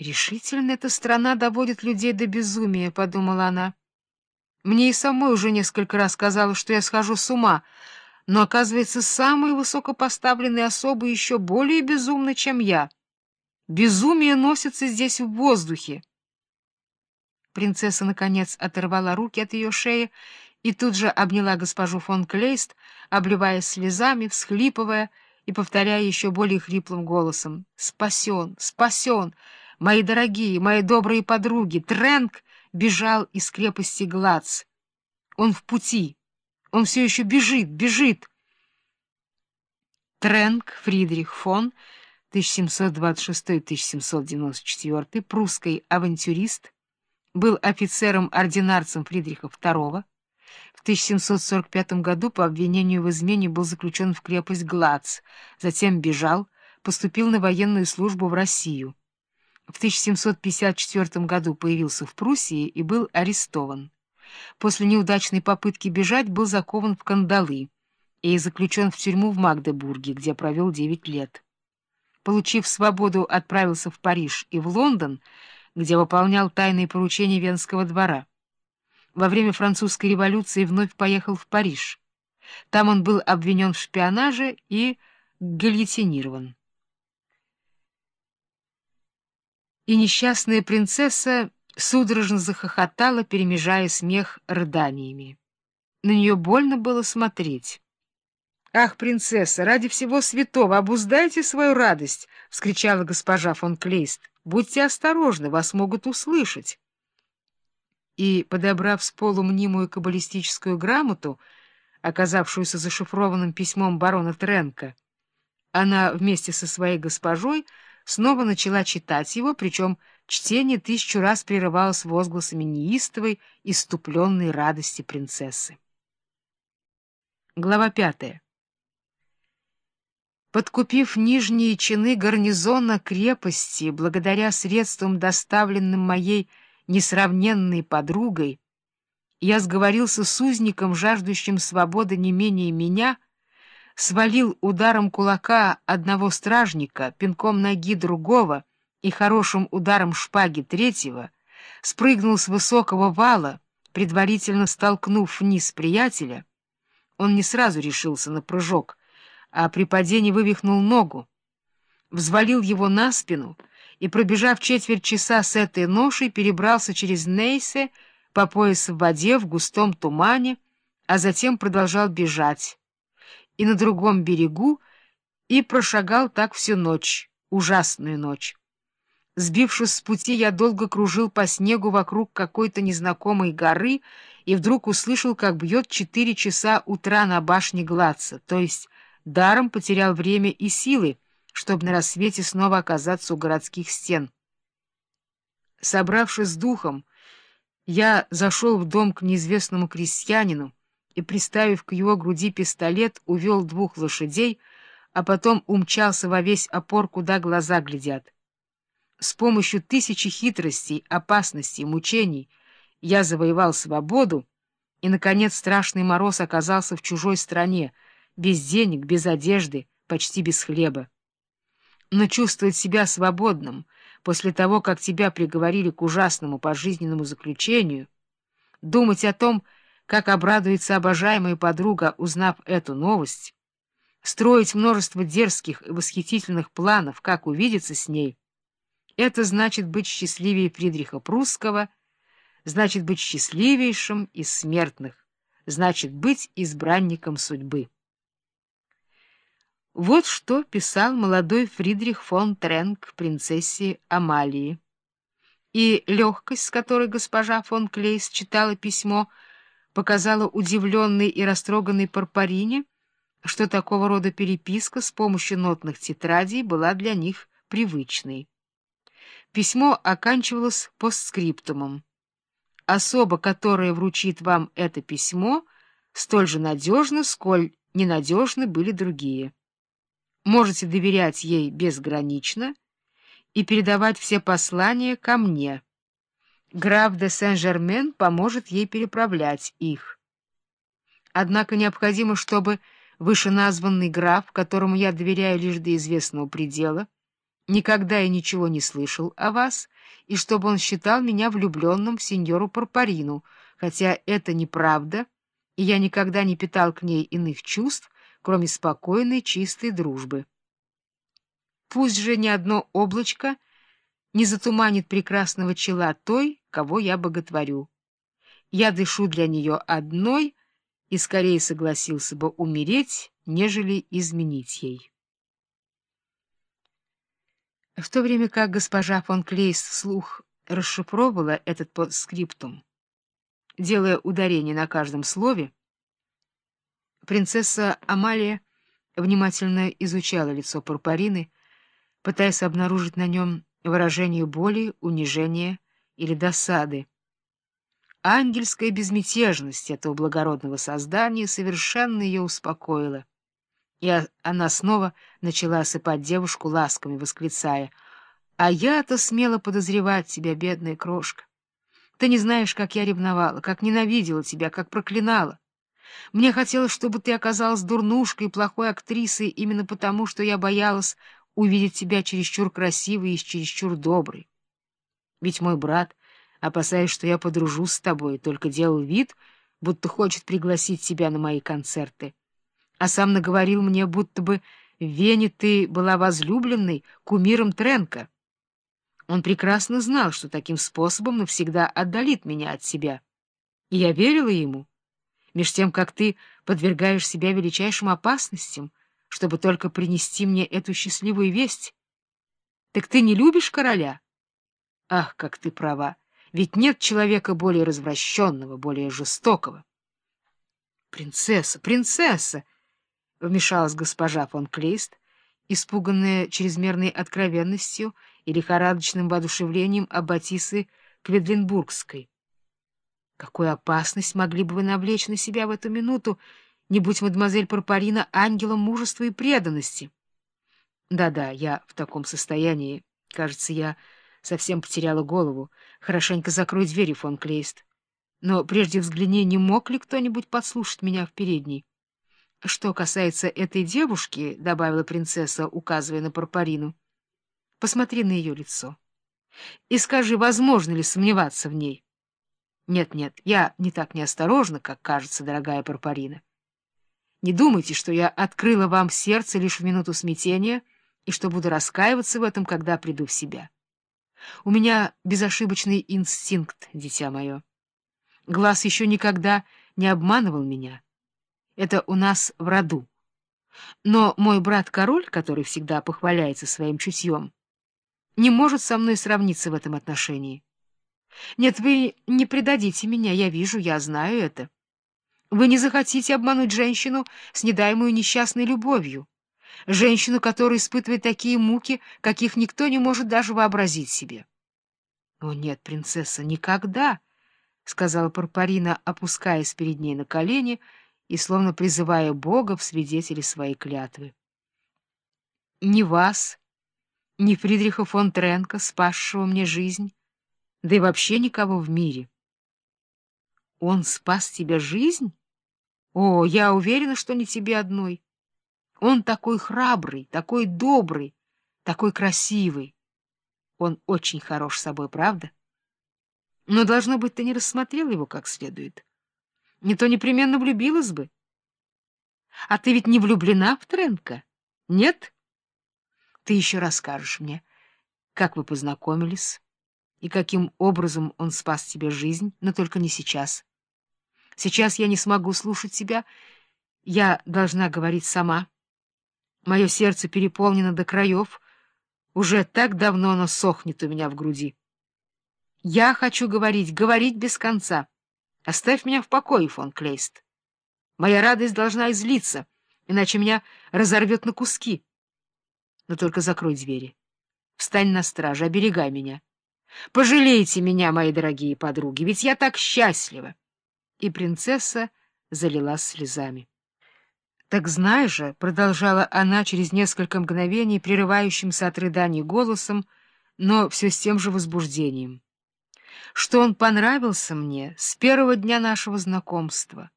«Решительно эта страна доводит людей до безумия», — подумала она. «Мне и самой уже несколько раз казалось, что я схожу с ума, но, оказывается, самые высокопоставленные особы еще более безумны, чем я. Безумие носится здесь в воздухе». Принцесса, наконец, оторвала руки от ее шеи и тут же обняла госпожу фон Клейст, обливаясь слезами, всхлипывая и повторяя еще более хриплым голосом «Спасен! Спасен!» Мои дорогие, мои добрые подруги, Тренк бежал из крепости Глац. Он в пути. Он все еще бежит, бежит. Тренк Фридрих фон 1726-1794, прусский авантюрист, был офицером-ординарцем Фридриха II. В 1745 году по обвинению в измене был заключен в крепость Глац, затем бежал, поступил на военную службу в Россию в 1754 году появился в Пруссии и был арестован. После неудачной попытки бежать был закован в кандалы и заключен в тюрьму в Магдебурге, где провел 9 лет. Получив свободу, отправился в Париж и в Лондон, где выполнял тайные поручения Венского двора. Во время французской революции вновь поехал в Париж. Там он был обвинен в шпионаже и гильотинирован. И несчастная принцесса судорожно захохотала, перемежая смех рыданиями. На нее больно было смотреть. — Ах, принцесса, ради всего святого, обуздайте свою радость! — вскричала госпожа фон Клейст. — Будьте осторожны, вас могут услышать. И, подобрав с полу мнимую каббалистическую грамоту, оказавшуюся зашифрованным письмом барона Тренка, она вместе со своей госпожой снова начала читать его, причем чтение тысячу раз прерывалось возгласами неистовой, иступленной радости принцессы. Глава пятая. Подкупив нижние чины гарнизона крепости, благодаря средствам, доставленным моей несравненной подругой, я сговорился с узником, жаждущим свободы не менее меня — свалил ударом кулака одного стражника, пинком ноги другого и хорошим ударом шпаги третьего, спрыгнул с высокого вала, предварительно столкнув вниз приятеля, он не сразу решился на прыжок, а при падении вывихнул ногу, взвалил его на спину и, пробежав четверть часа с этой ношей, перебрался через Нейсе по пояс в воде в густом тумане, а затем продолжал бежать, и на другом берегу, и прошагал так всю ночь, ужасную ночь. Сбившись с пути, я долго кружил по снегу вокруг какой-то незнакомой горы и вдруг услышал, как бьет четыре часа утра на башне Гладца, то есть даром потерял время и силы, чтобы на рассвете снова оказаться у городских стен. Собравшись с духом, я зашел в дом к неизвестному крестьянину, и, приставив к его груди пистолет, увел двух лошадей, а потом умчался во весь опор, куда глаза глядят. С помощью тысячи хитростей, опасностей, мучений я завоевал свободу, и, наконец, страшный мороз оказался в чужой стране, без денег, без одежды, почти без хлеба. Но чувствовать себя свободным после того, как тебя приговорили к ужасному пожизненному заключению, думать о том, как обрадуется обожаемая подруга, узнав эту новость, строить множество дерзких и восхитительных планов, как увидеться с ней, это значит быть счастливее Фридриха Прусского, значит быть счастливейшим из смертных, значит быть избранником судьбы. Вот что писал молодой Фридрих фон Тренк принцессе Амалии. И легкость, с которой госпожа фон Клейс читала письмо, — показала удивленной и растроганной Парпарине, что такого рода переписка с помощью нотных тетрадей была для них привычной. Письмо оканчивалось постскриптумом. Особа, которая вручит вам это письмо, столь же надежна, сколь ненадежны были другие. Можете доверять ей безгранично и передавать все послания ко мне — Граф де Сен-Жермен поможет ей переправлять их. Однако необходимо, чтобы вышеназванный граф, которому я доверяю лишь до известного предела, никогда и ничего не слышал о вас, и чтобы он считал меня влюбленным в сеньору Парпарину, хотя это неправда, и я никогда не питал к ней иных чувств, кроме спокойной, чистой дружбы. Пусть же ни одно облачко не затуманит прекрасного чела той, кого я боготворю. Я дышу для нее одной и скорее согласился бы умереть, нежели изменить ей. В то время как госпожа фон Клейс вслух расшифровывала этот подскриптум, делая ударение на каждом слове, принцесса Амалия внимательно изучала лицо Пурпарины, пытаясь обнаружить на нем выражение боли, унижения или досады. Ангельская безмятежность этого благородного создания совершенно ее успокоила. И она снова начала осыпать девушку ласками, восклицая, «А я-то смело подозревать тебя, бедная крошка. Ты не знаешь, как я ревновала, как ненавидела тебя, как проклинала. Мне хотелось, чтобы ты оказалась дурнушкой и плохой актрисой именно потому, что я боялась увидеть тебя чересчур красивой и чересчур доброй. Ведь мой брат, опасаясь, что я подружусь с тобой, только делал вид, будто хочет пригласить тебя на мои концерты, а сам наговорил мне, будто бы в Вене ты была возлюбленной кумиром Тренка. Он прекрасно знал, что таким способом навсегда отдалит меня от себя. И я верила ему, меж тем, как ты подвергаешь себя величайшим опасностям, чтобы только принести мне эту счастливую весть. Так ты не любишь короля? Ах, как ты права! Ведь нет человека более развращенного, более жестокого. — Принцесса, принцесса! — вмешалась госпожа фон Клейст, испуганная чрезмерной откровенностью и лихорадочным воодушевлением Аббатисы Кведленбургской. Какую опасность могли бы вы навлечь на себя в эту минуту, не будь мадемуазель Парпарина ангелом мужества и преданности? Да-да, я в таком состоянии. Кажется, я совсем потеряла голову. Хорошенько закрой двери, фон Клейст. Но прежде взгляни, не мог ли кто-нибудь подслушать меня в передней? Что касается этой девушки, — добавила принцесса, указывая на Парпарину, — посмотри на ее лицо и скажи, возможно ли сомневаться в ней. Нет-нет, я не так неосторожна, как кажется, дорогая Парпарина. Не думайте, что я открыла вам сердце лишь в минуту смятения и что буду раскаиваться в этом, когда приду в себя. У меня безошибочный инстинкт, дитя мое. Глаз еще никогда не обманывал меня. Это у нас в роду. Но мой брат-король, который всегда похваляется своим чутьем, не может со мной сравниться в этом отношении. Нет, вы не предадите меня, я вижу, я знаю это. Вы не захотите обмануть женщину, снедаемую несчастной любовью, женщину, которая испытывает такие муки, каких никто не может даже вообразить себе. — О нет, принцесса, никогда! — сказала Парпарина, опускаясь перед ней на колени и словно призывая Бога в свидетели своей клятвы. — Ни вас, ни Фридриха фон Тренко, спасшего мне жизнь, да и вообще никого в мире. Он спас тебе жизнь? О, я уверена, что не тебе одной. Он такой храбрый, такой добрый, такой красивый. Он очень хорош собой, правда? Но, должно быть, ты не рассмотрел его как следует. Не то непременно влюбилась бы. А ты ведь не влюблена в Тренка? Нет? Ты еще расскажешь мне, как вы познакомились и каким образом он спас тебе жизнь, но только не сейчас. Сейчас я не смогу слушать тебя, я должна говорить сама. Мое сердце переполнено до краев, уже так давно оно сохнет у меня в груди. Я хочу говорить, говорить без конца. Оставь меня в покое, фон Клейст. Моя радость должна излиться, иначе меня разорвет на куски. Но только закрой двери. Встань на страже, оберегай меня. Пожалейте меня, мои дорогие подруги, ведь я так счастлива. И принцесса залилась слезами. — Так знаешь же, — продолжала она через несколько мгновений, прерывающимся от рыданий голосом, но все с тем же возбуждением, — что он понравился мне с первого дня нашего знакомства.